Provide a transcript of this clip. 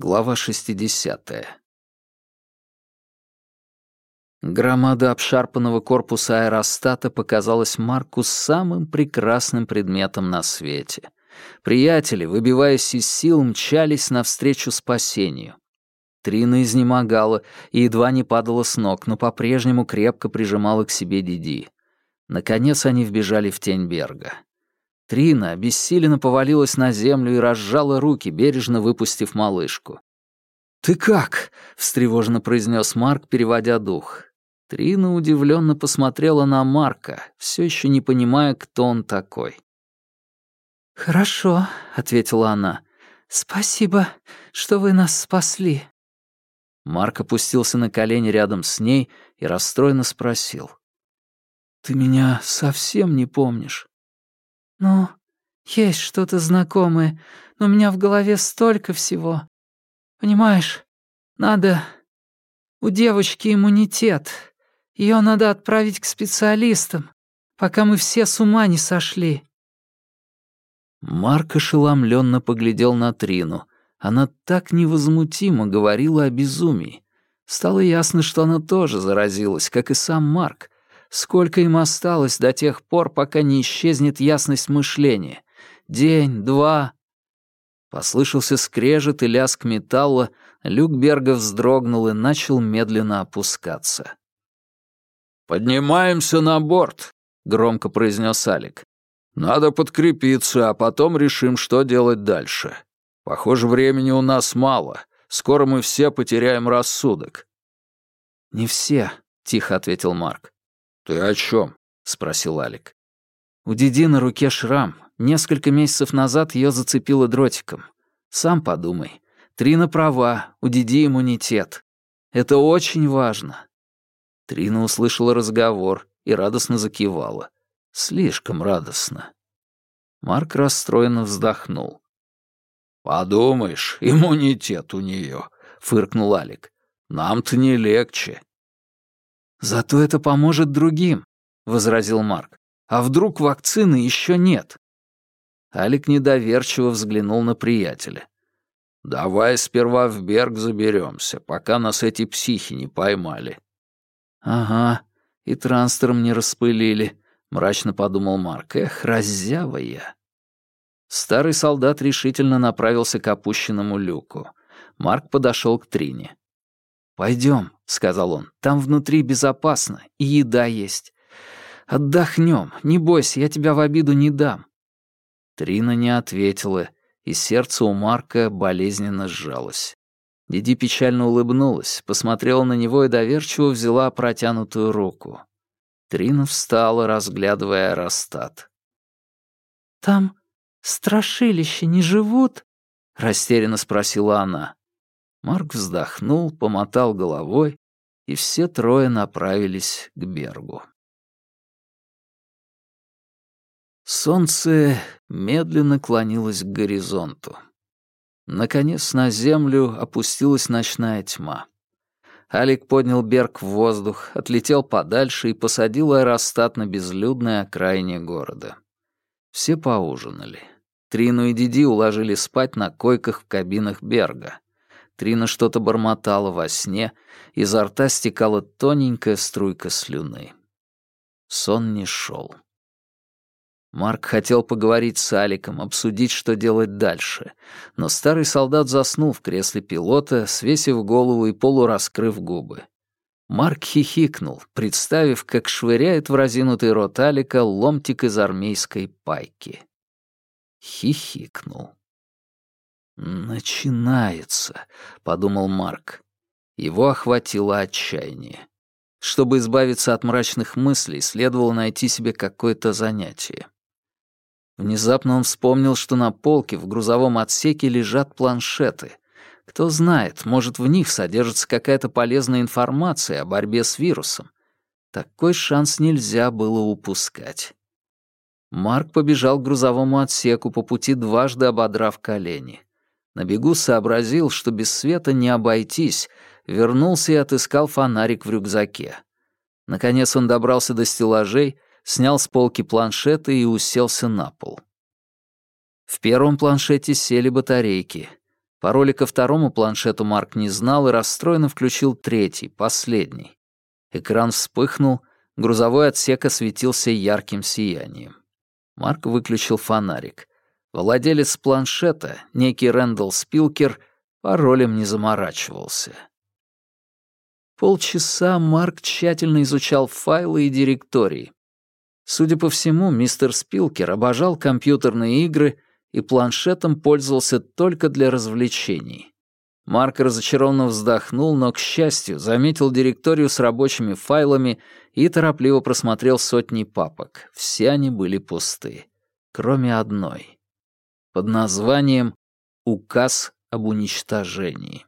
Глава 60. Громада обшарпанного корпуса аэростата показалась Марку самым прекрасным предметом на свете. Приятели, выбиваясь из сил, мчались навстречу спасению. Трина изнемогала и едва не падала с ног, но по-прежнему крепко прижимала к себе Диди. Наконец они вбежали в тень Берга. Трина обессиленно повалилась на землю и разжала руки, бережно выпустив малышку. «Ты как?» — встревоженно произнес Марк, переводя дух. Трина удивленно посмотрела на Марка, все еще не понимая, кто он такой. «Хорошо», — ответила она. «Спасибо, что вы нас спасли». Марк опустился на колени рядом с ней и расстроенно спросил. «Ты меня совсем не помнишь?» «Ну, есть что-то знакомое, но у меня в голове столько всего. Понимаешь, надо... У девочки иммунитет. Ее надо отправить к специалистам, пока мы все с ума не сошли». Марк ошеломленно поглядел на Трину. Она так невозмутимо говорила о безумии. Стало ясно, что она тоже заразилась, как и сам Марк, Сколько им осталось до тех пор, пока не исчезнет ясность мышления? День, два. Послышался скрежет и лязг металла, люк Берга вздрогнул и начал медленно опускаться. «Поднимаемся на борт», — громко произнес Алик. «Надо подкрепиться, а потом решим, что делать дальше. Похоже, времени у нас мало. Скоро мы все потеряем рассудок». «Не все», — тихо ответил Марк. «Ты о чем? спросил Алик. У Диди на руке шрам. Несколько месяцев назад ее зацепило дротиком. Сам подумай. Трина права, у Диди иммунитет. Это очень важно. Трина услышала разговор и радостно закивала. Слишком радостно. Марк расстроенно вздохнул. «Подумаешь, иммунитет у нее, фыркнул Алик. «Нам-то не легче». «Зато это поможет другим», — возразил Марк. «А вдруг вакцины еще нет?» Алик недоверчиво взглянул на приятеля. «Давай сперва в Берг заберемся, пока нас эти психи не поймали». «Ага, и транстером не распылили», — мрачно подумал Марк. «Эх, раззява я». Старый солдат решительно направился к опущенному люку. Марк подошел к Трине. «Пойдем», — сказал он, — «там внутри безопасно, и еда есть. Отдохнем, не бойся, я тебя в обиду не дам». Трина не ответила, и сердце у Марка болезненно сжалось. Диди печально улыбнулась, посмотрела на него и доверчиво взяла протянутую руку. Трина встала, разглядывая аэростат. «Там страшилища не живут?» — растерянно спросила она. Марк вздохнул, помотал головой, и все трое направились к Бергу. Солнце медленно клонилось к горизонту. Наконец на землю опустилась ночная тьма. Алик поднял Берг в воздух, отлетел подальше и посадил аэростат на безлюдной окраине города. Все поужинали. Трину и Диди уложили спать на койках в кабинах Берга. Трина что-то бормотала во сне, изо рта стекала тоненькая струйка слюны. Сон не шел. Марк хотел поговорить с Аликом, обсудить, что делать дальше, но старый солдат заснул в кресле пилота, свесив голову и полураскрыв губы. Марк хихикнул, представив, как швыряет в разинутый рот Алика ломтик из армейской пайки. Хихикнул. «Начинается», — подумал Марк. Его охватило отчаяние. Чтобы избавиться от мрачных мыслей, следовало найти себе какое-то занятие. Внезапно он вспомнил, что на полке в грузовом отсеке лежат планшеты. Кто знает, может, в них содержится какая-то полезная информация о борьбе с вирусом. Такой шанс нельзя было упускать. Марк побежал к грузовому отсеку, по пути дважды ободрав колени. На бегу сообразил, что без света не обойтись, вернулся и отыскал фонарик в рюкзаке. Наконец он добрался до стеллажей, снял с полки планшеты и уселся на пол. В первом планшете сели батарейки. Пароля ко второму планшету Марк не знал и расстроенно включил третий, последний. Экран вспыхнул, грузовой отсек осветился ярким сиянием. Марк выключил фонарик. Владелец планшета, некий Рэндалл Спилкер, паролем не заморачивался. Полчаса Марк тщательно изучал файлы и директории. Судя по всему, мистер Спилкер обожал компьютерные игры и планшетом пользовался только для развлечений. Марк разочарованно вздохнул, но, к счастью, заметил директорию с рабочими файлами и торопливо просмотрел сотни папок. Все они были пусты, кроме одной. Под названием «Указ об уничтожении».